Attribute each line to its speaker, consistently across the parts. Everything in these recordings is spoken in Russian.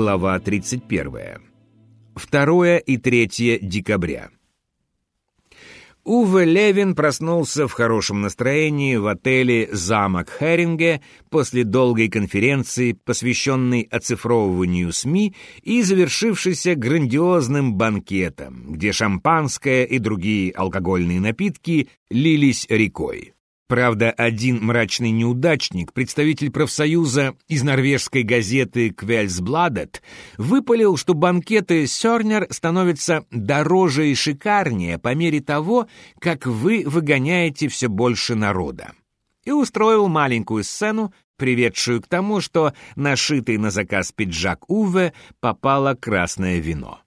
Speaker 1: глава 31. 2 и 3 декабря. Уве Левин проснулся в хорошем настроении в отеле «Замок Херинге» после долгой конференции, посвященной оцифровыванию СМИ и завершившейся грандиозным банкетом, где шампанское и другие алкогольные напитки лились рекой. Правда, один мрачный неудачник, представитель профсоюза из норвежской газеты «Квельсбладет», выпалил, что банкеты Сёрнер становятся дороже и шикарнее по мере того, как вы выгоняете все больше народа. И устроил маленькую сцену, приведшую к тому, что нашитый на заказ пиджак Уве попало красное вино.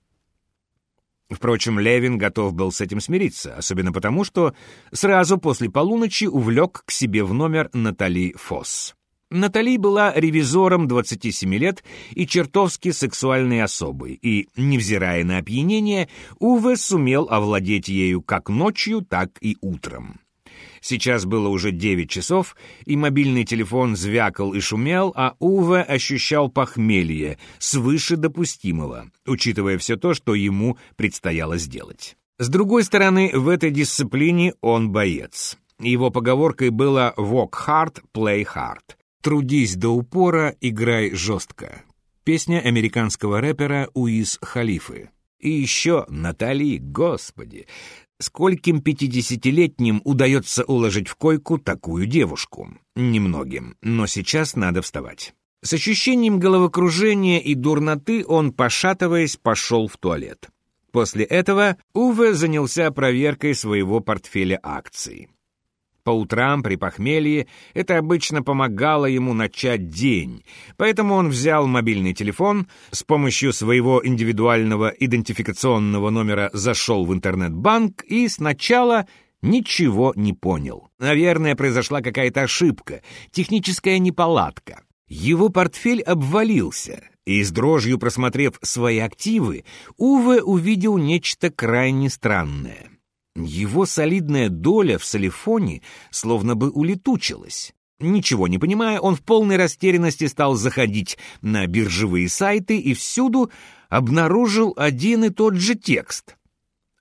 Speaker 1: Впрочем, Левин готов был с этим смириться, особенно потому, что сразу после полуночи увлек к себе в номер Натали Фосс. Натали была ревизором 27 лет и чертовски сексуальной особой, и, невзирая на опьянение, Уве сумел овладеть ею как ночью, так и утром. Сейчас было уже 9 часов, и мобильный телефон звякал и шумел, а Уве ощущал похмелье свыше допустимого, учитывая все то, что ему предстояло сделать. С другой стороны, в этой дисциплине он боец. Его поговоркой было «walk hard, play hard». «Трудись до упора, играй жестко». Песня американского рэпера Уиз Халифы. И еще Натали, господи, Скольким пятидесятилетним удается уложить в койку такую девушку? Немногим, но сейчас надо вставать. С ощущением головокружения и дурноты он, пошатываясь, пошел в туалет. После этого Уве занялся проверкой своего портфеля акций. По утрам при похмелье это обычно помогало ему начать день, поэтому он взял мобильный телефон, с помощью своего индивидуального идентификационного номера зашел в интернет-банк и сначала ничего не понял. Наверное, произошла какая-то ошибка, техническая неполадка. Его портфель обвалился, и с дрожью просмотрев свои активы, Уве увидел нечто крайне странное. Его солидная доля в Салифоне словно бы улетучилась. Ничего не понимая, он в полной растерянности стал заходить на биржевые сайты и всюду обнаружил один и тот же текст.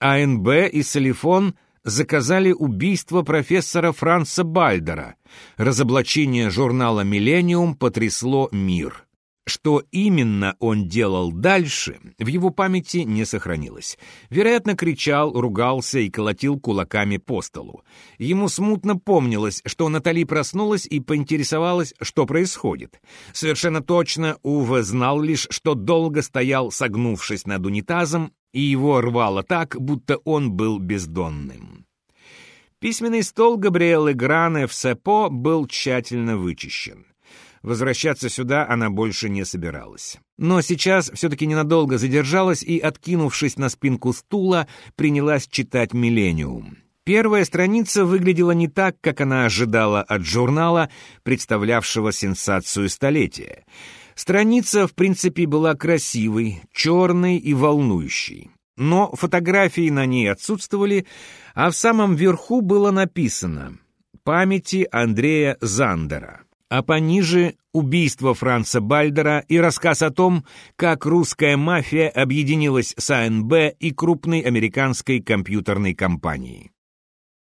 Speaker 1: АНБ и Салифон заказали убийство профессора Франца Бальдера. Разоблачение журнала «Миллениум» потрясло мир. Что именно он делал дальше, в его памяти не сохранилось. Вероятно, кричал, ругался и колотил кулаками по столу. Ему смутно помнилось, что Натали проснулась и поинтересовалась, что происходит. Совершенно точно Уве знал лишь, что долго стоял, согнувшись над унитазом, и его рвало так, будто он был бездонным. Письменный стол Габриэлы Гране в Сепо был тщательно вычищен. Возвращаться сюда она больше не собиралась. Но сейчас все-таки ненадолго задержалась и, откинувшись на спинку стула, принялась читать «Миллениум». Первая страница выглядела не так, как она ожидала от журнала, представлявшего сенсацию столетия. Страница, в принципе, была красивой, черной и волнующей. Но фотографии на ней отсутствовали, а в самом верху было написано «Памяти Андрея Зандера» а пониже — убийство Франца Бальдера и рассказ о том, как русская мафия объединилась с АНБ и крупной американской компьютерной компанией.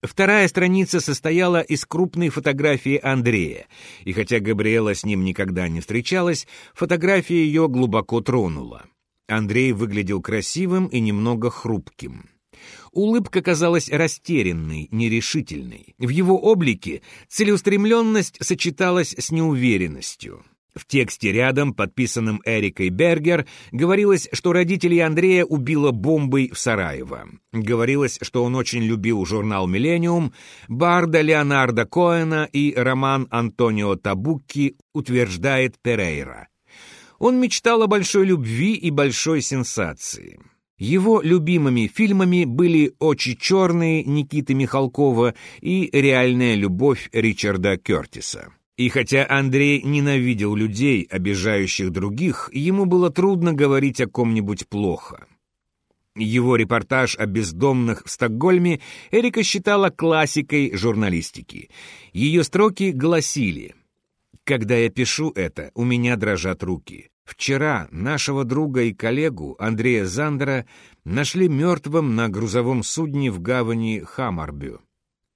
Speaker 1: Вторая страница состояла из крупной фотографии Андрея, и хотя Габриэла с ним никогда не встречалась, фотография ее глубоко тронула. Андрей выглядел красивым и немного хрупким. Улыбка казалась растерянной, нерешительной. В его облике целеустремленность сочеталась с неуверенностью. В тексте рядом, подписанном Эрикой Бергер, говорилось, что родителей Андрея убило бомбой в Сараево. Говорилось, что он очень любил журнал «Миллениум», Барда Леонардо Коэна и роман Антонио Табукки утверждает Перейра. Он мечтал о большой любви и большой сенсации. Его любимыми фильмами были «Очи черные» Никиты Михалкова и «Реальная любовь» Ричарда Кертиса. И хотя Андрей ненавидел людей, обижающих других, ему было трудно говорить о ком-нибудь плохо. Его репортаж о бездомных в Стокгольме Эрика считала классикой журналистики. Ее строки гласили «Когда я пишу это, у меня дрожат руки. Вчера нашего друга и коллегу Андрея Зандера нашли мертвым на грузовом судне в гавани Хамарбю.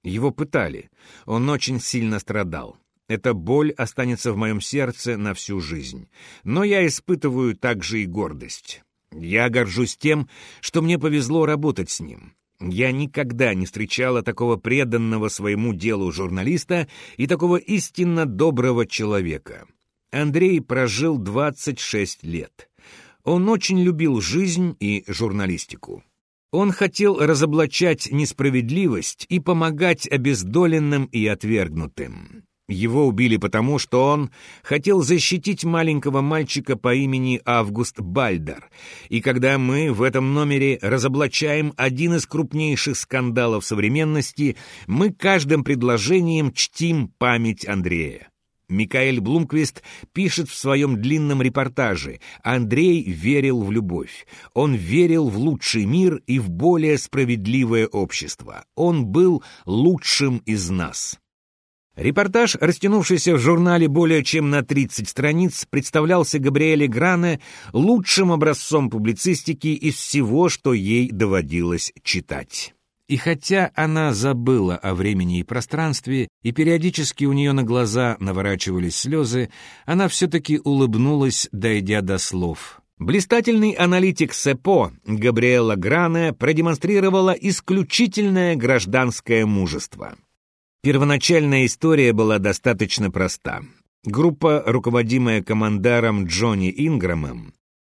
Speaker 1: Его пытали. Он очень сильно страдал. Эта боль останется в моем сердце на всю жизнь. Но я испытываю также и гордость. Я горжусь тем, что мне повезло работать с ним. Я никогда не встречала такого преданного своему делу журналиста и такого истинно доброго человека. Андрей прожил 26 лет. Он очень любил жизнь и журналистику. Он хотел разоблачать несправедливость и помогать обездоленным и отвергнутым. Его убили потому, что он хотел защитить маленького мальчика по имени Август Бальдер. И когда мы в этом номере разоблачаем один из крупнейших скандалов современности, мы каждым предложением чтим память Андрея. Микаэль Блумквист пишет в своем длинном репортаже «Андрей верил в любовь. Он верил в лучший мир и в более справедливое общество. Он был лучшим из нас». Репортаж, растянувшийся в журнале более чем на 30 страниц, представлялся Габриэле Гране лучшим образцом публицистики из всего, что ей доводилось читать. И хотя она забыла о времени и пространстве, и периодически у нее на глаза наворачивались слезы, она все-таки улыбнулась, дойдя до слов. Блистательный аналитик СЭПО Габриэла Гране продемонстрировала исключительное гражданское мужество. Первоначальная история была достаточно проста. Группа, руководимая командаром Джонни Инграмом,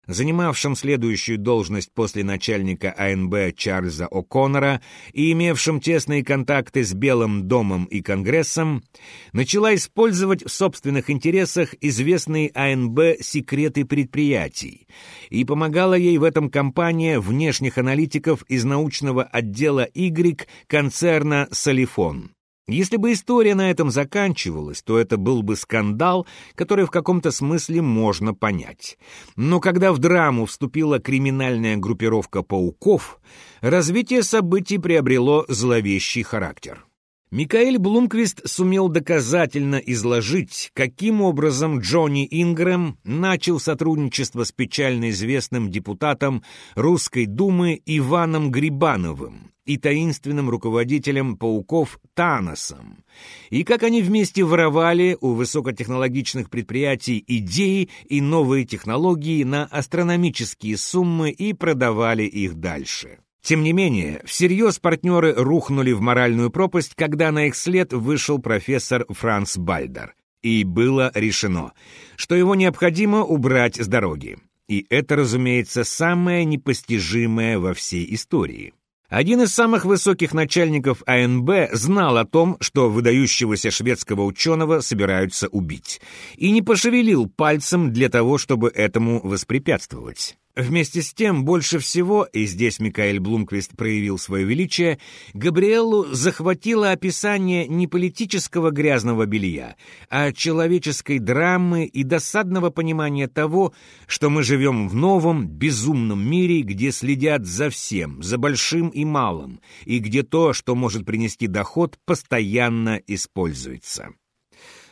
Speaker 1: занимавшим следующую должность после начальника АНБ Чарльза О'Коннора и имевшим тесные контакты с Белым домом и Конгрессом, начала использовать в собственных интересах известные АНБ секреты предприятий и помогала ей в этом компания внешних аналитиков из научного отдела Y концерна «Солифон». Если бы история на этом заканчивалась, то это был бы скандал, который в каком-то смысле можно понять. Но когда в драму вступила криминальная группировка пауков, развитие событий приобрело зловещий характер. Микаэль Блумквист сумел доказательно изложить, каким образом Джонни Ингрэм начал сотрудничество с печально известным депутатом Русской Думы Иваном Грибановым, и таинственным руководителем пауков Таносом, и как они вместе воровали у высокотехнологичных предприятий идеи и новые технологии на астрономические суммы и продавали их дальше. Тем не менее, всерьез партнеры рухнули в моральную пропасть, когда на их след вышел профессор Франц Бальдер, и было решено, что его необходимо убрать с дороги. И это, разумеется, самое непостижимое во всей истории. Один из самых высоких начальников АНБ знал о том, что выдающегося шведского ученого собираются убить, и не пошевелил пальцем для того, чтобы этому воспрепятствовать. Вместе с тем, больше всего, и здесь Микаэль Блумквист проявил свое величие, Габриэлу захватило описание не политического грязного белья, а человеческой драмы и досадного понимания того, что мы живем в новом, безумном мире, где следят за всем, за большим и малым, и где то, что может принести доход, постоянно используется.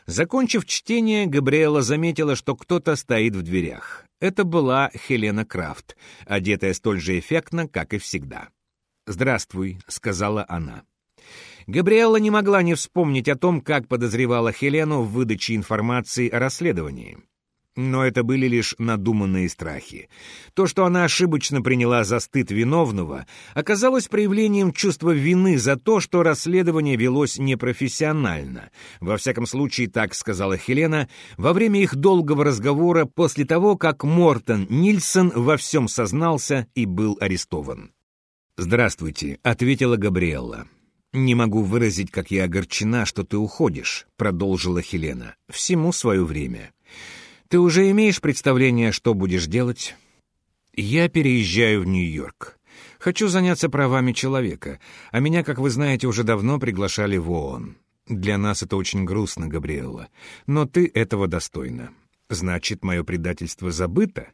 Speaker 1: Закончив чтение, Габриэла заметила, что кто-то стоит в дверях. Это была Хелена Крафт, одетая столь же эффектно, как и всегда. «Здравствуй», — сказала она. Габриэла не могла не вспомнить о том, как подозревала Хелену в выдаче информации о расследовании. Но это были лишь надуманные страхи. То, что она ошибочно приняла за стыд виновного, оказалось проявлением чувства вины за то, что расследование велось непрофессионально. Во всяком случае, так сказала Хелена во время их долгого разговора после того, как Мортон Нильсон во всем сознался и был арестован. «Здравствуйте», — ответила Габриэлла. «Не могу выразить, как я огорчена, что ты уходишь», — продолжила Хелена. «Всему свое время». Ты уже имеешь представление, что будешь делать? Я переезжаю в Нью-Йорк. Хочу заняться правами человека, а меня, как вы знаете, уже давно приглашали в ООН. Для нас это очень грустно, Габриэлла, но ты этого достойна. Значит, мое предательство забыто?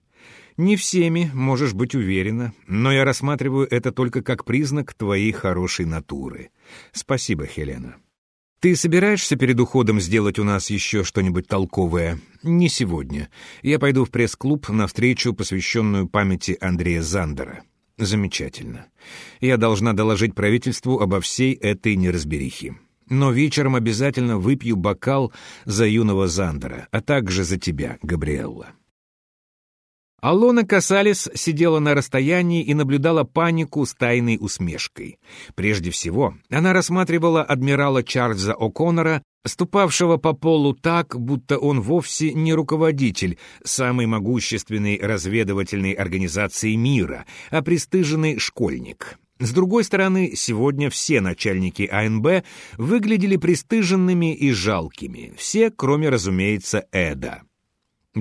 Speaker 1: Не всеми, можешь быть уверена, но я рассматриваю это только как признак твоей хорошей натуры. Спасибо, Хелена. Ты собираешься перед уходом сделать у нас еще что-нибудь толковое? Не сегодня. Я пойду в пресс-клуб на встречу, посвященную памяти Андрея Зандера. Замечательно. Я должна доложить правительству обо всей этой неразберихе. Но вечером обязательно выпью бокал за юного Зандера, а также за тебя, Габриэлла. Алона Касалес сидела на расстоянии и наблюдала панику с тайной усмешкой. Прежде всего, она рассматривала адмирала Чарльза О'Коннора, ступавшего по полу так, будто он вовсе не руководитель самой могущественной разведывательной организации мира, а пристыженный школьник. С другой стороны, сегодня все начальники АНБ выглядели пристыженными и жалкими, все, кроме, разумеется, Эда.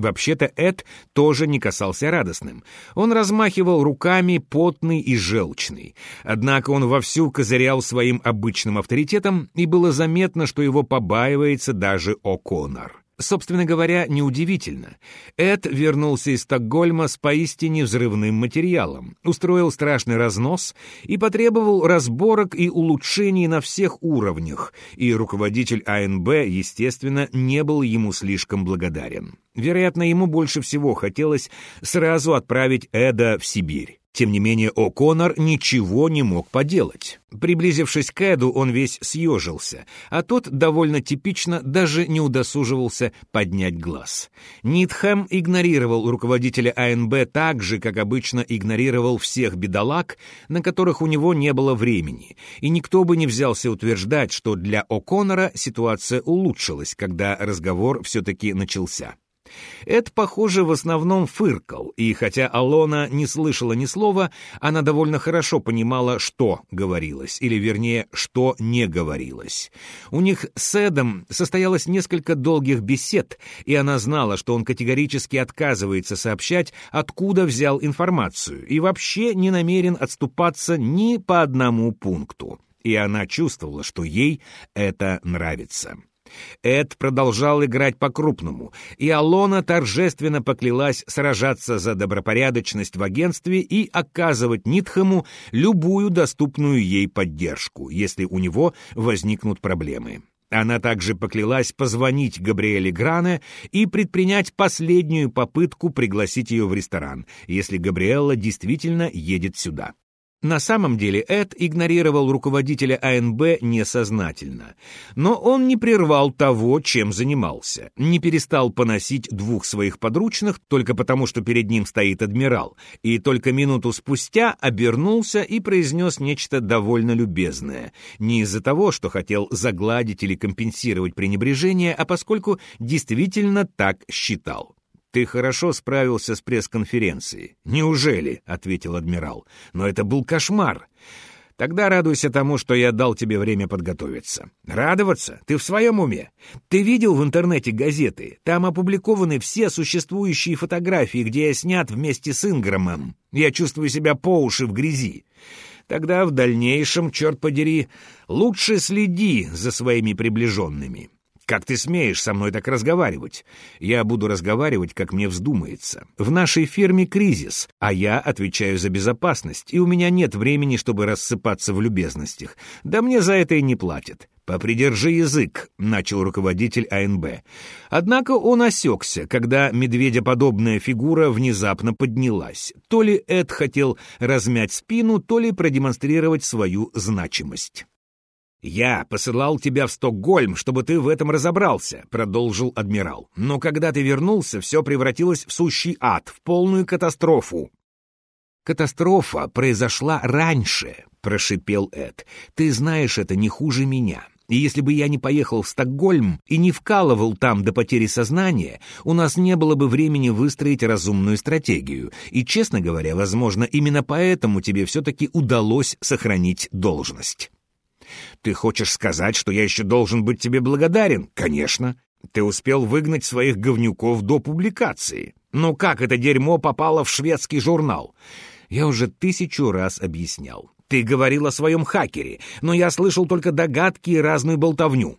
Speaker 1: Вообще-то Эд тоже не касался радостным. Он размахивал руками, потный и желчный. Однако он вовсю козырял своим обычным авторитетом, и было заметно, что его побаивается даже О'Коннор. Собственно говоря, неудивительно. Эд вернулся из Стокгольма с поистине взрывным материалом, устроил страшный разнос и потребовал разборок и улучшений на всех уровнях, и руководитель АНБ, естественно, не был ему слишком благодарен. Вероятно, ему больше всего хотелось сразу отправить Эда в Сибирь. Тем не менее, О'Коннор ничего не мог поделать. Приблизившись к Эду, он весь съежился, а тот довольно типично даже не удосуживался поднять глаз. Нитхэм игнорировал руководителя АНБ так же, как обычно игнорировал всех бедолаг, на которых у него не было времени, и никто бы не взялся утверждать, что для О'Коннора ситуация улучшилась, когда разговор все-таки начался. Эд, похоже, в основном фыркал, и хотя Алона не слышала ни слова, она довольно хорошо понимала, что говорилось, или, вернее, что не говорилось. У них с Эдом состоялось несколько долгих бесед, и она знала, что он категорически отказывается сообщать, откуда взял информацию, и вообще не намерен отступаться ни по одному пункту. И она чувствовала, что ей это нравится. Эд продолжал играть по-крупному, и Алона торжественно поклялась сражаться за добропорядочность в агентстве и оказывать Нитхэму любую доступную ей поддержку, если у него возникнут проблемы. Она также поклялась позвонить Габриэле Гране и предпринять последнюю попытку пригласить ее в ресторан, если Габриэлла действительно едет сюда. На самом деле Эд игнорировал руководителя АНБ несознательно. Но он не прервал того, чем занимался, не перестал поносить двух своих подручных только потому, что перед ним стоит адмирал, и только минуту спустя обернулся и произнес нечто довольно любезное. Не из-за того, что хотел загладить или компенсировать пренебрежение, а поскольку действительно так считал. «Ты хорошо справился с пресс-конференцией». «Неужели?» — ответил адмирал. «Но это был кошмар. Тогда радуйся тому, что я дал тебе время подготовиться. Радоваться? Ты в своем уме? Ты видел в интернете газеты? Там опубликованы все существующие фотографии, где я снят вместе с Инграмом. Я чувствую себя по уши в грязи. Тогда в дальнейшем, черт подери, лучше следи за своими приближенными. «Как ты смеешь со мной так разговаривать? Я буду разговаривать, как мне вздумается. В нашей фирме кризис, а я отвечаю за безопасность, и у меня нет времени, чтобы рассыпаться в любезностях. Да мне за это и не платят». «Попридержи язык», — начал руководитель АНБ. Однако он осекся, когда медведеподобная фигура внезапно поднялась. То ли Эд хотел размять спину, то ли продемонстрировать свою значимость. «Я посылал тебя в Стокгольм, чтобы ты в этом разобрался», — продолжил адмирал. «Но когда ты вернулся, все превратилось в сущий ад, в полную катастрофу». «Катастрофа произошла раньше», — прошипел Эд. «Ты знаешь это не хуже меня. И если бы я не поехал в Стокгольм и не вкалывал там до потери сознания, у нас не было бы времени выстроить разумную стратегию. И, честно говоря, возможно, именно поэтому тебе все-таки удалось сохранить должность». Ты хочешь сказать, что я еще должен быть тебе благодарен? Конечно. Ты успел выгнать своих говнюков до публикации. Но как это дерьмо попало в шведский журнал? Я уже тысячу раз объяснял. Ты говорил о своем хакере, но я слышал только догадки и разную болтовню.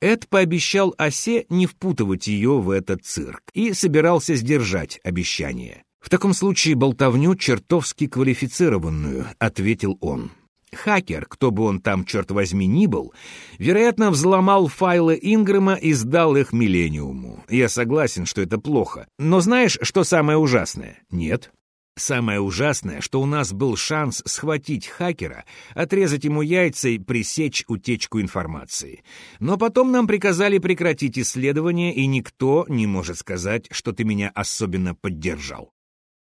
Speaker 1: Эд пообещал Осе не впутывать ее в этот цирк и собирался сдержать обещание. «В таком случае болтовню чертовски квалифицированную», — ответил он. Хакер, кто бы он там, черт возьми, ни был, вероятно, взломал файлы Ингрэма и сдал их Миллениуму. Я согласен, что это плохо. Но знаешь, что самое ужасное? Нет. Самое ужасное, что у нас был шанс схватить хакера, отрезать ему яйца и пресечь утечку информации. Но потом нам приказали прекратить исследование, и никто не может сказать, что ты меня особенно поддержал.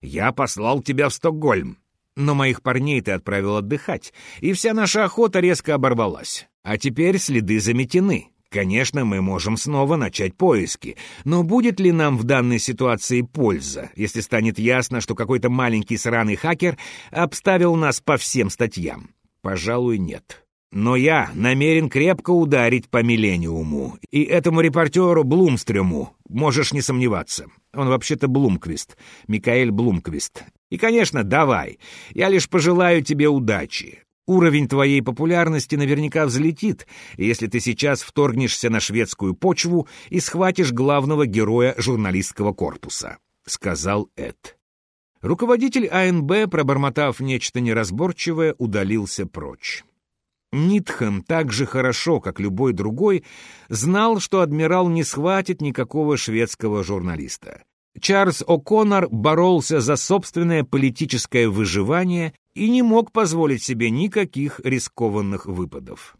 Speaker 1: Я послал тебя в Стокгольм, но моих парней ты отправил отдыхать, и вся наша охота резко оборвалась. А теперь следы заметены. Конечно, мы можем снова начать поиски, но будет ли нам в данной ситуации польза, если станет ясно, что какой-то маленький сраный хакер обставил нас по всем статьям? Пожалуй, нет. Но я намерен крепко ударить по Миллениуму. И этому репортеру Блумстрюму, можешь не сомневаться. Он вообще-то Блумквист, Микаэль Блумквист. И, конечно, давай. Я лишь пожелаю тебе удачи. Уровень твоей популярности наверняка взлетит, если ты сейчас вторгнешься на шведскую почву и схватишь главного героя журналистского корпуса», — сказал Эд. Руководитель АНБ, пробормотав нечто неразборчивое, удалился прочь. Нитхэм так же хорошо, как любой другой, знал, что адмирал не схватит никакого шведского журналиста. Чарльз О'Коннор боролся за собственное политическое выживание и не мог позволить себе никаких рискованных выпадов.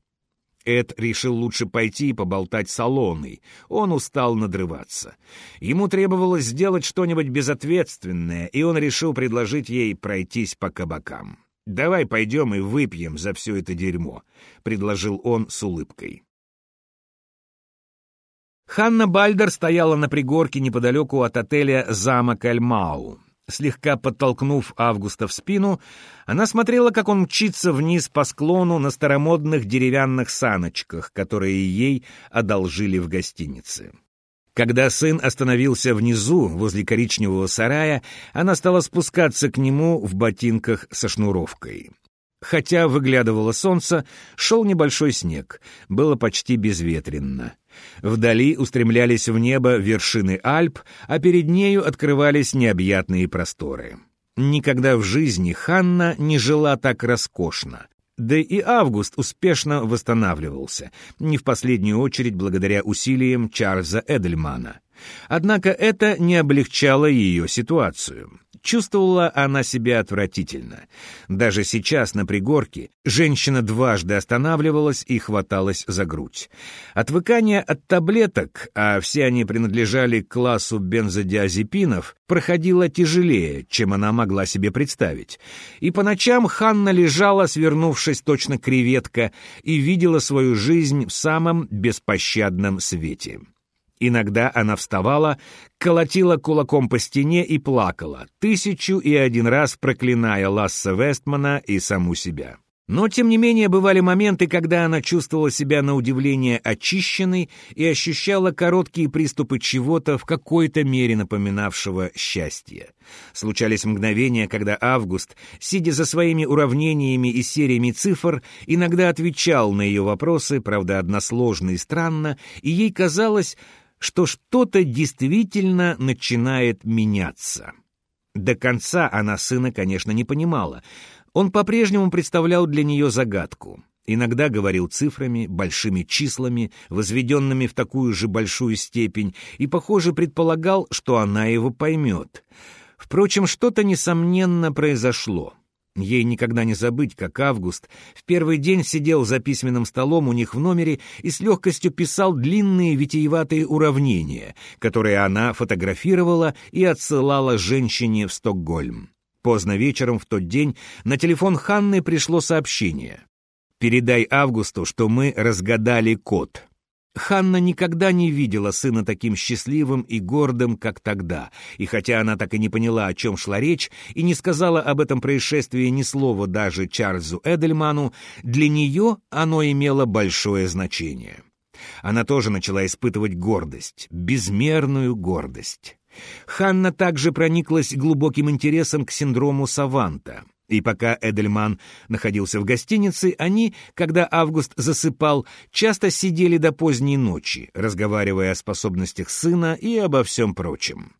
Speaker 1: Эд решил лучше пойти и поболтать с Алоной. Он устал надрываться. Ему требовалось сделать что-нибудь безответственное, и он решил предложить ей пройтись по кабакам. «Давай пойдем и выпьем за все это дерьмо», — предложил он с улыбкой. Ханна Бальдер стояла на пригорке неподалеку от отеля «Замок Альмау». Слегка подтолкнув Августа в спину, она смотрела, как он мчится вниз по склону на старомодных деревянных саночках, которые ей одолжили в гостинице. Когда сын остановился внизу, возле коричневого сарая, она стала спускаться к нему в ботинках со шнуровкой. Хотя выглядывало солнце, шел небольшой снег, было почти безветренно. Вдали устремлялись в небо вершины Альп, а перед нею открывались необъятные просторы. Никогда в жизни Ханна не жила так роскошно. Да и Август успешно восстанавливался, не в последнюю очередь благодаря усилиям Чарльза Эдельмана. Однако это не облегчало ее ситуацию. Чувствовала она себя отвратительно. Даже сейчас на пригорке женщина дважды останавливалась и хваталась за грудь. Отвыкание от таблеток, а все они принадлежали к классу бензодиазепинов, проходило тяжелее, чем она могла себе представить. И по ночам Ханна лежала, свернувшись точно креветка, и видела свою жизнь в самом беспощадном свете. Иногда она вставала, колотила кулаком по стене и плакала, тысячу и один раз проклиная Ласса Вестмана и саму себя. Но, тем не менее, бывали моменты, когда она чувствовала себя на удивление очищенной и ощущала короткие приступы чего-то в какой-то мере напоминавшего счастье. Случались мгновения, когда Август, сидя за своими уравнениями и сериями цифр, иногда отвечал на ее вопросы, правда, односложно и странно, и ей казалось, что что-то действительно начинает меняться. До конца она сына, конечно, не понимала. Он по-прежнему представлял для нее загадку. Иногда говорил цифрами, большими числами, возведенными в такую же большую степень, и, похоже, предполагал, что она его поймет. Впрочем, что-то, несомненно, произошло — Ей никогда не забыть, как Август в первый день сидел за письменным столом у них в номере и с легкостью писал длинные витиеватые уравнения, которые она фотографировала и отсылала женщине в Стокгольм. Поздно вечером в тот день на телефон Ханны пришло сообщение. «Передай Августу, что мы разгадали код». Ханна никогда не видела сына таким счастливым и гордым, как тогда, и хотя она так и не поняла, о чем шла речь, и не сказала об этом происшествии ни слова даже Чарльзу Эдельману, для нее оно имело большое значение. Она тоже начала испытывать гордость, безмерную гордость. Ханна также прониклась глубоким интересом к синдрому Саванта — и пока Эдельман находился в гостинице, они, когда Август засыпал, часто сидели до поздней ночи, разговаривая о способностях сына и обо всем прочем.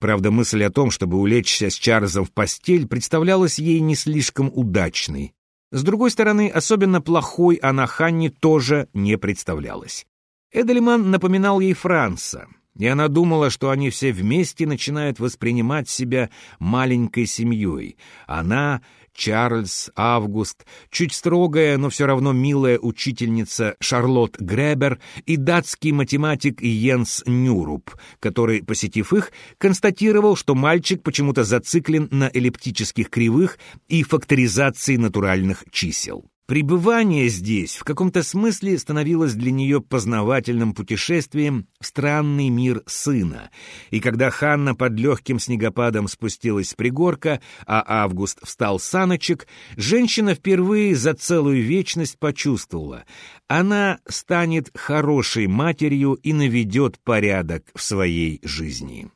Speaker 1: Правда, мысль о том, чтобы улечься с Чарльзом в постель, представлялась ей не слишком удачной. С другой стороны, особенно плохой она Ханне тоже не представлялась. Эдельман напоминал ей Франца, и она думала, что они все вместе начинают воспринимать себя маленькой семьей. Она Чарльз, Август, чуть строгая, но все равно милая учительница Шарлотт Гребер и датский математик Йенс Нюруп, который, посетив их, констатировал, что мальчик почему-то зациклен на эллиптических кривых и факторизации натуральных чисел. Пребывание здесь в каком-то смысле становилось для нее познавательным путешествием в странный мир сына, и когда Ханна под легким снегопадом спустилась с пригорка, а Август встал саночек, женщина впервые за целую вечность почувствовала, она станет хорошей матерью и наведет порядок в своей жизни.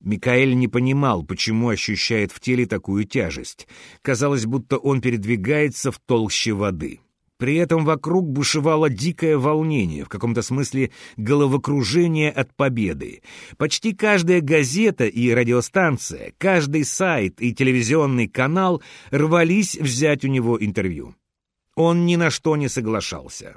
Speaker 1: Микаэль не понимал, почему ощущает в теле такую тяжесть. Казалось, будто он передвигается в толще воды. При этом вокруг бушевало дикое волнение, в каком-то смысле головокружение от победы. Почти каждая газета и радиостанция, каждый сайт и телевизионный канал рвались взять у него интервью. Он ни на что не соглашался.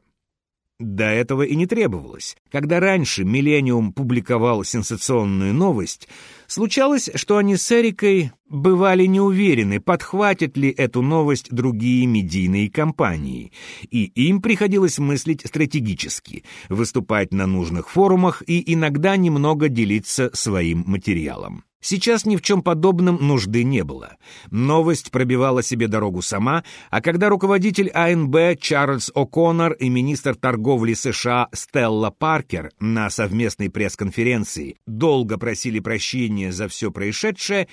Speaker 1: До этого и не требовалось. Когда раньше «Миллениум» публиковал сенсационную новость, случалось, что они с Эрикой бывали не уверены, подхватят ли эту новость другие медийные компании, и им приходилось мыслить стратегически, выступать на нужных форумах и иногда немного делиться своим материалом. Сейчас ни в чем подобном нужды не было. Новость пробивала себе дорогу сама, а когда руководитель АНБ Чарльз О'Коннор и министр торговли США Стелла Паркер на совместной пресс-конференции долго просили прощения за все происшедшее,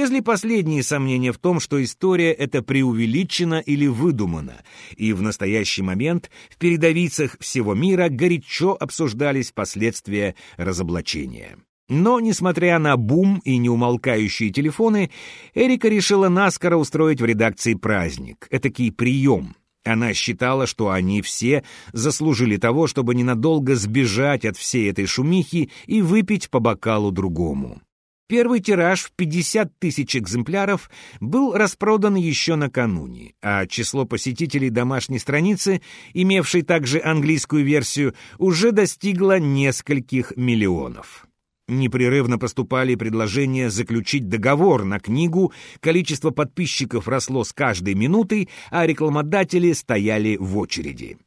Speaker 1: исчезли последние сомнения в том, что история эта преувеличена или выдумана, и в настоящий момент в передовицах всего мира горячо обсуждались последствия разоблачения. Но, несмотря на бум и неумолкающие телефоны, Эрика решила наскоро устроить в редакции праздник, этакий прием. Она считала, что они все заслужили того, чтобы ненадолго сбежать от всей этой шумихи и выпить по бокалу другому. Первый тираж в 50 тысяч экземпляров был распродан еще накануне, а число посетителей домашней страницы, имевшей также английскую версию, уже достигло нескольких миллионов. Непрерывно поступали предложения заключить договор на книгу, количество подписчиков росло с каждой минутой, а рекламодатели стояли в очереди.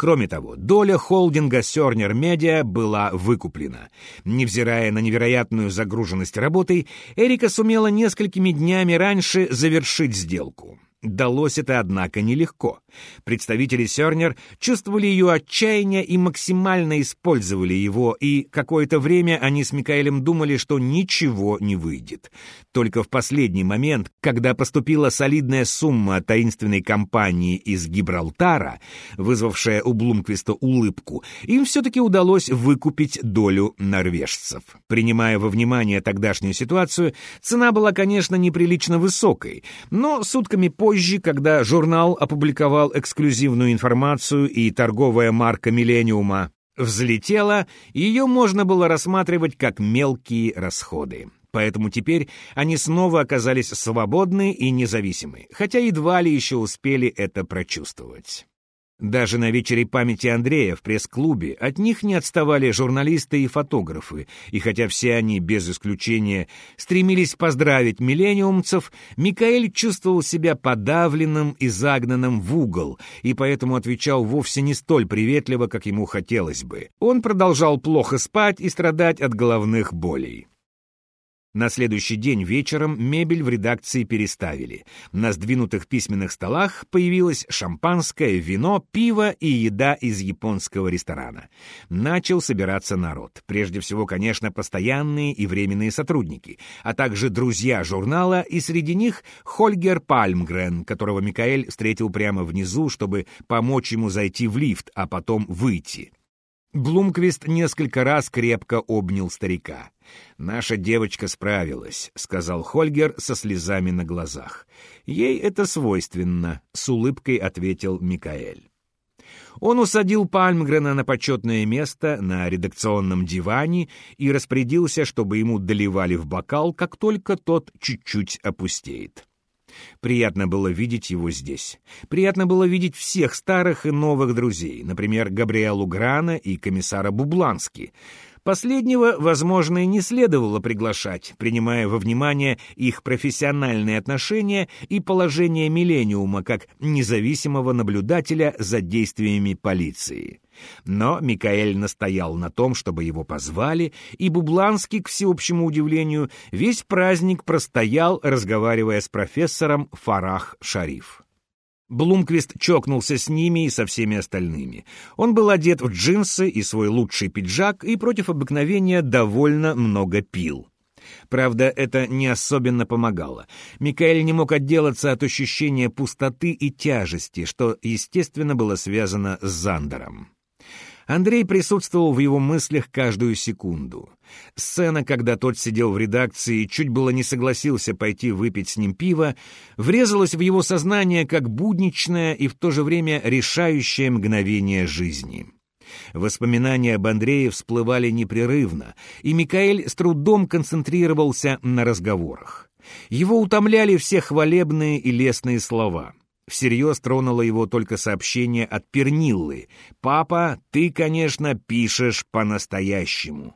Speaker 1: Кроме того, доля холдинга Сёрнер Медиа была выкуплена. Невзирая на невероятную загруженность работой, Эрика сумела несколькими днями раньше завершить сделку. Далось это, однако, нелегко. Представители Сёрнер чувствовали ее отчаяние и максимально использовали его, и какое-то время они с Микаэлем думали, что ничего не выйдет. Только в последний момент, когда поступила солидная сумма таинственной компании из Гибралтара, вызвавшая у Блумквиста улыбку, им все-таки удалось выкупить долю норвежцев. Принимая во внимание тогдашнюю ситуацию, цена была, конечно, неприлично высокой, но сутками позже Позже, когда журнал опубликовал эксклюзивную информацию и торговая марка «Миллениума» взлетела, ее можно было рассматривать как мелкие расходы. Поэтому теперь они снова оказались свободны и независимы, хотя едва ли еще успели это прочувствовать. Даже на вечере памяти Андрея в пресс-клубе от них не отставали журналисты и фотографы, и хотя все они, без исключения, стремились поздравить миллениумцев, Микаэль чувствовал себя подавленным и загнанным в угол, и поэтому отвечал вовсе не столь приветливо, как ему хотелось бы. Он продолжал плохо спать и страдать от головных болей. На следующий день вечером мебель в редакции переставили. На сдвинутых письменных столах появилось шампанское, вино, пиво и еда из японского ресторана. Начал собираться народ. Прежде всего, конечно, постоянные и временные сотрудники, а также друзья журнала, и среди них Хольгер Пальмгрен, которого Микаэль встретил прямо внизу, чтобы помочь ему зайти в лифт, а потом выйти. Блумквист несколько раз крепко обнял старика. «Наша девочка справилась», — сказал Хольгер со слезами на глазах. «Ей это свойственно», — с улыбкой ответил Микаэль. Он усадил Пальмгрена на почетное место на редакционном диване и распорядился, чтобы ему доливали в бокал, как только тот чуть-чуть опустеет. Приятно было видеть его здесь. Приятно было видеть всех старых и новых друзей, например, Габриэлу Грана и комиссара Бублански. Последнего, возможно, и не следовало приглашать, принимая во внимание их профессиональные отношения и положение «Миллениума» как независимого наблюдателя за действиями полиции. Но Микаэль настоял на том, чтобы его позвали, и Бубланский, к всеобщему удивлению, весь праздник простоял, разговаривая с профессором Фарах Шариф. Блумквист чокнулся с ними и со всеми остальными. Он был одет в джинсы и свой лучший пиджак и против обыкновения довольно много пил. Правда, это не особенно помогало. Микаэль не мог отделаться от ощущения пустоты и тяжести, что, естественно, было связано с Зандером. Андрей присутствовал в его мыслях каждую секунду. Сцена, когда тот сидел в редакции и чуть было не согласился пойти выпить с ним пиво, врезалась в его сознание как будничное и в то же время решающее мгновение жизни. Воспоминания об Андрее всплывали непрерывно, и Микаэль с трудом концентрировался на разговорах. Его утомляли все хвалебные и лестные слова — Всерьез тронуло его только сообщение от Перниллы. «Папа, ты, конечно, пишешь по-настоящему».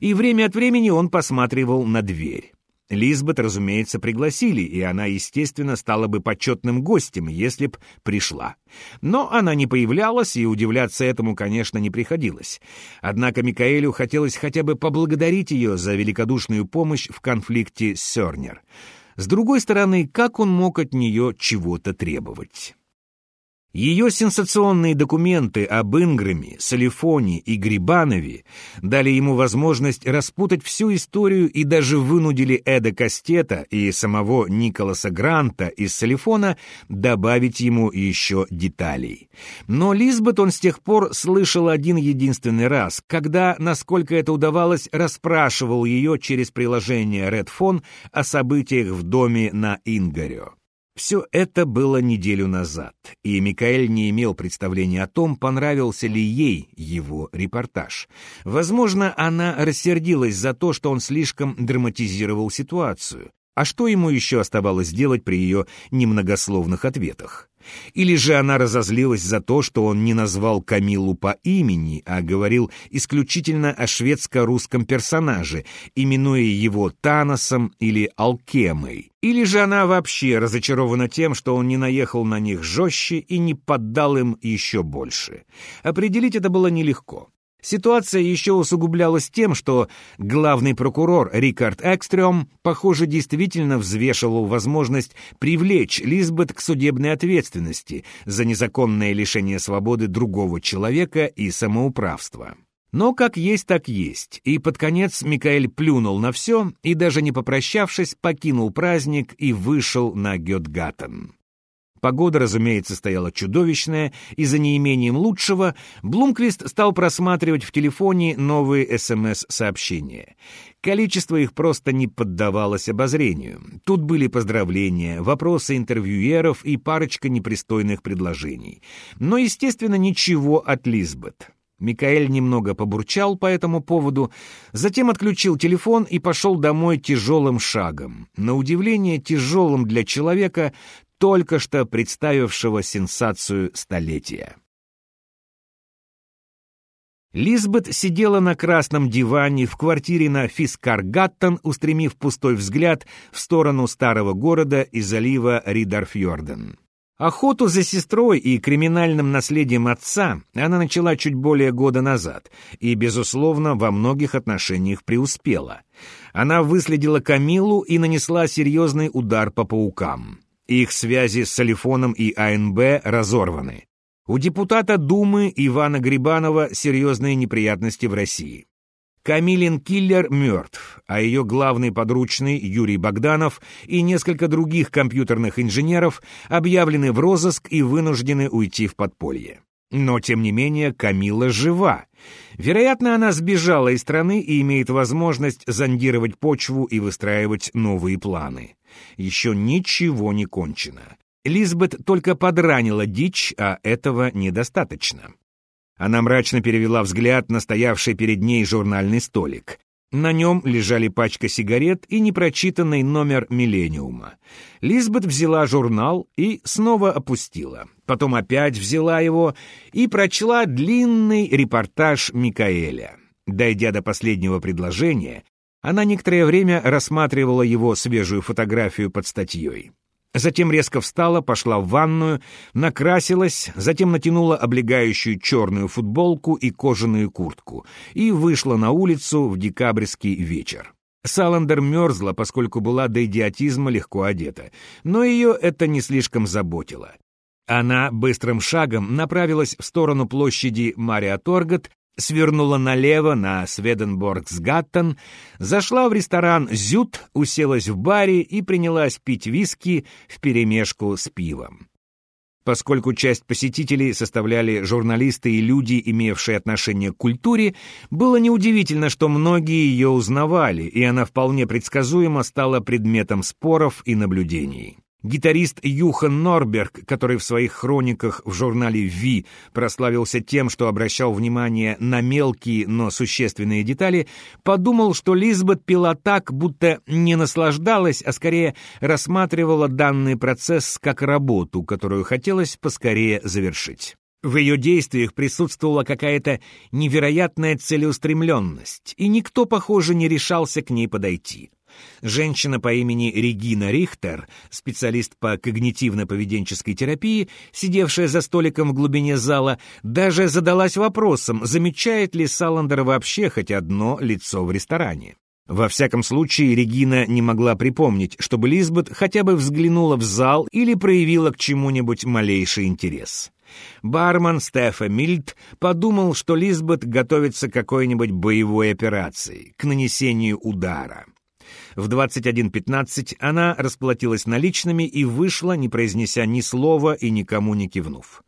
Speaker 1: И время от времени он посматривал на дверь. Лизбет, разумеется, пригласили, и она, естественно, стала бы почетным гостем, если б пришла. Но она не появлялась, и удивляться этому, конечно, не приходилось. Однако Микаэлю хотелось хотя бы поблагодарить ее за великодушную помощь в конфликте с Сёрнер. С другой стороны, как он мог от нее чего-то требовать? Ее сенсационные документы об Инграме, Салифоне и Грибанове дали ему возможность распутать всю историю и даже вынудили Эда Кастета и самого Николаса Гранта из Салифона добавить ему еще деталей. Но Лизбет он с тех пор слышал один единственный раз, когда, насколько это удавалось, расспрашивал ее через приложение Redphone о событиях в доме на Ингарио. Все это было неделю назад, и Микаэль не имел представления о том, понравился ли ей его репортаж. Возможно, она рассердилась за то, что он слишком драматизировал ситуацию. А что ему еще оставалось делать при ее немногословных ответах? Или же она разозлилась за то, что он не назвал Камилу по имени, а говорил исключительно о шведско-русском персонаже, именуя его Таносом или Алкемой. Или же она вообще разочарована тем, что он не наехал на них жестче и не поддал им еще больше. Определить это было нелегко. Ситуация еще усугублялась тем, что главный прокурор Рикард Экстрем, похоже, действительно взвешивал возможность привлечь Лизбет к судебной ответственности за незаконное лишение свободы другого человека и самоуправство. Но как есть, так есть, и под конец Микаэль плюнул на все и, даже не попрощавшись, покинул праздник и вышел на Гетгаттен. Погода, разумеется, стояла чудовищная, и за неимением лучшего Блумквист стал просматривать в телефоне новые СМС-сообщения. Количество их просто не поддавалось обозрению. Тут были поздравления, вопросы интервьюеров и парочка непристойных предложений. Но, естественно, ничего от Лизбет. Микаэль немного побурчал по этому поводу, затем отключил телефон и пошел домой тяжелым шагом. На удивление тяжелым для человека, только что представившего сенсацию столетия. Лизбет сидела на красном диване в квартире на Фискаргаттен, устремив пустой взгляд в сторону старого города и залива Ридарфьорден. Охоту за сестрой и криминальным наследием отца она начала чуть более года назад и, безусловно, во многих отношениях преуспела. Она выследила Камилу и нанесла серьезный удар по паукам. Их связи с Салифоном и АНБ разорваны. У депутата Думы Ивана Грибанова серьезные неприятности в России. Камилин Киллер мертв, а ее главный подручный Юрий Богданов и несколько других компьютерных инженеров объявлены в розыск и вынуждены уйти в подполье. Но, тем не менее, Камила жива. Вероятно, она сбежала из страны и имеет возможность зондировать почву и выстраивать новые планы. Еще ничего не кончено. Лизбет только подранила дичь, а этого недостаточно. Она мрачно перевела взгляд на стоявший перед ней журнальный столик. На нем лежали пачка сигарет и непрочитанный номер «Миллениума». Лизбет взяла журнал и снова опустила. Потом опять взяла его и прочла длинный репортаж Микаэля. Дойдя до последнего предложения, она некоторое время рассматривала его свежую фотографию под статьей. Затем резко встала, пошла в ванную, накрасилась, затем натянула облегающую черную футболку и кожаную куртку и вышла на улицу в декабрьский вечер. Саландер мерзла, поскольку была до идиотизма легко одета, но ее это не слишком заботило. Она быстрым шагом направилась в сторону площади Мария Торгот свернула налево на Сведенборгсгаттен, зашла в ресторан «Зют», уселась в баре и принялась пить виски вперемешку с пивом. Поскольку часть посетителей составляли журналисты и люди, имевшие отношение к культуре, было неудивительно, что многие ее узнавали, и она вполне предсказуемо стала предметом споров и наблюдений. Гитарист Юхан Норберг, который в своих хрониках в журнале «Ви» прославился тем, что обращал внимание на мелкие, но существенные детали, подумал, что Лизбет пила так, будто не наслаждалась, а скорее рассматривала данный процесс как работу, которую хотелось поскорее завершить. В ее действиях присутствовала какая-то невероятная целеустремленность, и никто, похоже, не решался к ней подойти. Женщина по имени Регина Рихтер, специалист по когнитивно-поведенческой терапии, сидевшая за столиком в глубине зала, даже задалась вопросом, замечает ли Саландер вообще хоть одно лицо в ресторане. Во всяком случае, Регина не могла припомнить, чтобы Лизбет хотя бы взглянула в зал или проявила к чему-нибудь малейший интерес. Бармен Стефа Мильд подумал, что Лизбет готовится к какой-нибудь боевой операции, к нанесению удара. В 21.15 она расплатилась наличными и вышла, не произнеся ни слова и никому не кивнув.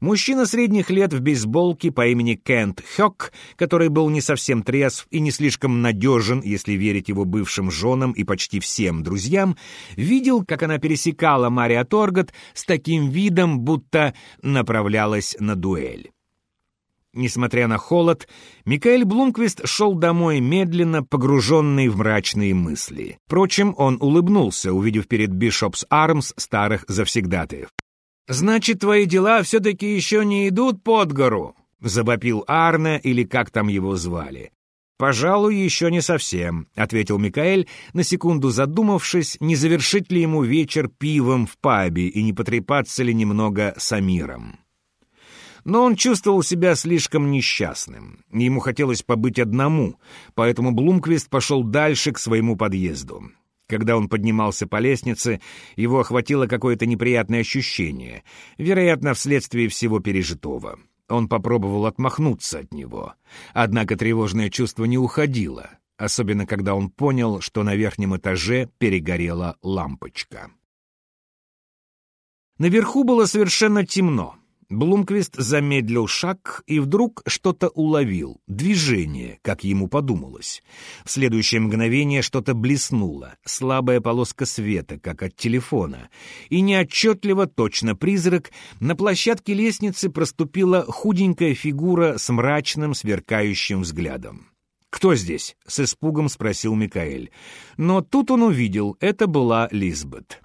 Speaker 1: Мужчина средних лет в бейсболке по имени Кент Хёк, который был не совсем трезв и не слишком надежен, если верить его бывшим женам и почти всем друзьям, видел, как она пересекала Мария Торгот с таким видом, будто направлялась на дуэль. Несмотря на холод, Микаэль Блумквист шел домой медленно, погруженный в мрачные мысли. Впрочем, он улыбнулся, увидев перед Бишопс Армс старых завсегдатаев. «Значит, твои дела все-таки еще не идут под гору?» — забопил Арне, или как там его звали. «Пожалуй, еще не совсем», — ответил Микаэль, на секунду задумавшись, не завершить ли ему вечер пивом в пабе и не потрепаться ли немного с Амиром но он чувствовал себя слишком несчастным. Ему хотелось побыть одному, поэтому Блумквист пошел дальше к своему подъезду. Когда он поднимался по лестнице, его охватило какое-то неприятное ощущение, вероятно, вследствие всего пережитого. Он попробовал отмахнуться от него. Однако тревожное чувство не уходило, особенно когда он понял, что на верхнем этаже перегорела лампочка. Наверху было совершенно темно. Блумквист замедлил шаг и вдруг что-то уловил, движение, как ему подумалось. В следующее мгновение что-то блеснуло, слабая полоска света, как от телефона, и неотчетливо, точно призрак, на площадке лестницы проступила худенькая фигура с мрачным, сверкающим взглядом. «Кто здесь?» — с испугом спросил Микаэль. Но тут он увидел, это была Лизбет.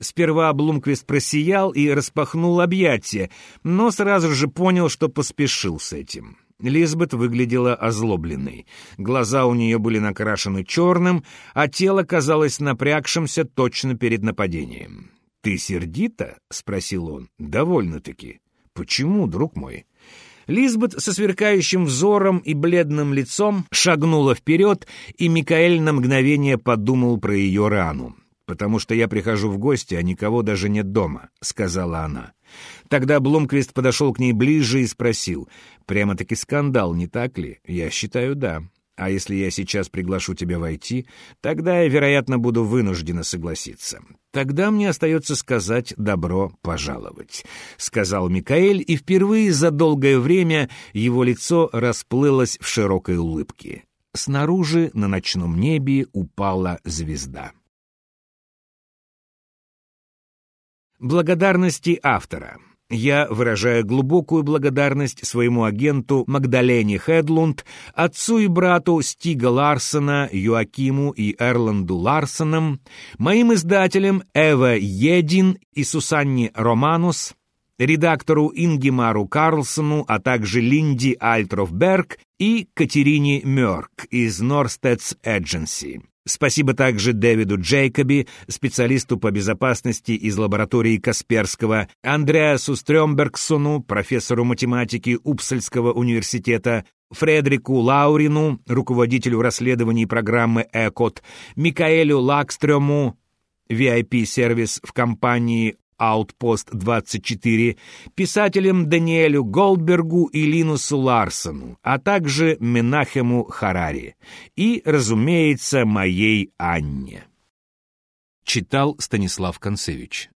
Speaker 1: Сперва Блумквист просиял и распахнул объятия, но сразу же понял, что поспешил с этим. Лизбет выглядела озлобленной. Глаза у нее были накрашены черным, а тело казалось напрягшимся точно перед нападением. «Ты сердита?» — спросил он. «Довольно-таки». «Почему, друг мой?» Лизбет со сверкающим взором и бледным лицом шагнула вперед, и Микаэль на мгновение подумал про ее рану потому что я прихожу в гости, а никого даже нет дома», — сказала она. Тогда Блумквист подошел к ней ближе и спросил, «Прямо-таки скандал, не так ли?» «Я считаю, да. А если я сейчас приглашу тебя войти, тогда я, вероятно, буду вынуждена согласиться. Тогда мне остается сказать «добро пожаловать», — сказал Микаэль, и впервые за долгое время его лицо расплылось в широкой улыбке. Снаружи на ночном небе упала звезда. Благодарности автора. Я выражаю глубокую благодарность своему агенту Магдалене Хедлунд, отцу и брату Стига Ларсона, Юакиму и Эрланду Ларсонам, моим издателям Эва Един и Сусанне Романус, редактору Ингемару Карлсону, а также Линди Альтрофберг и Катерине Мёрк из Норстедс Эдженси. Спасибо также Дэвиду Джейкоби, специалисту по безопасности из лаборатории Касперского, Андреасу Стрёмбергсону, профессору математики Упсальского университета, Фредерику Лаурину, руководителю расследований программы «Экот», Микаэлю Лакстрёму, VIP-сервис в компании Outpost 24, писателям Даниэлю Голдбергу и Линусу Ларсону, а также Менахему Харари и, разумеется, моей Анне. Читал Станислав Концевич.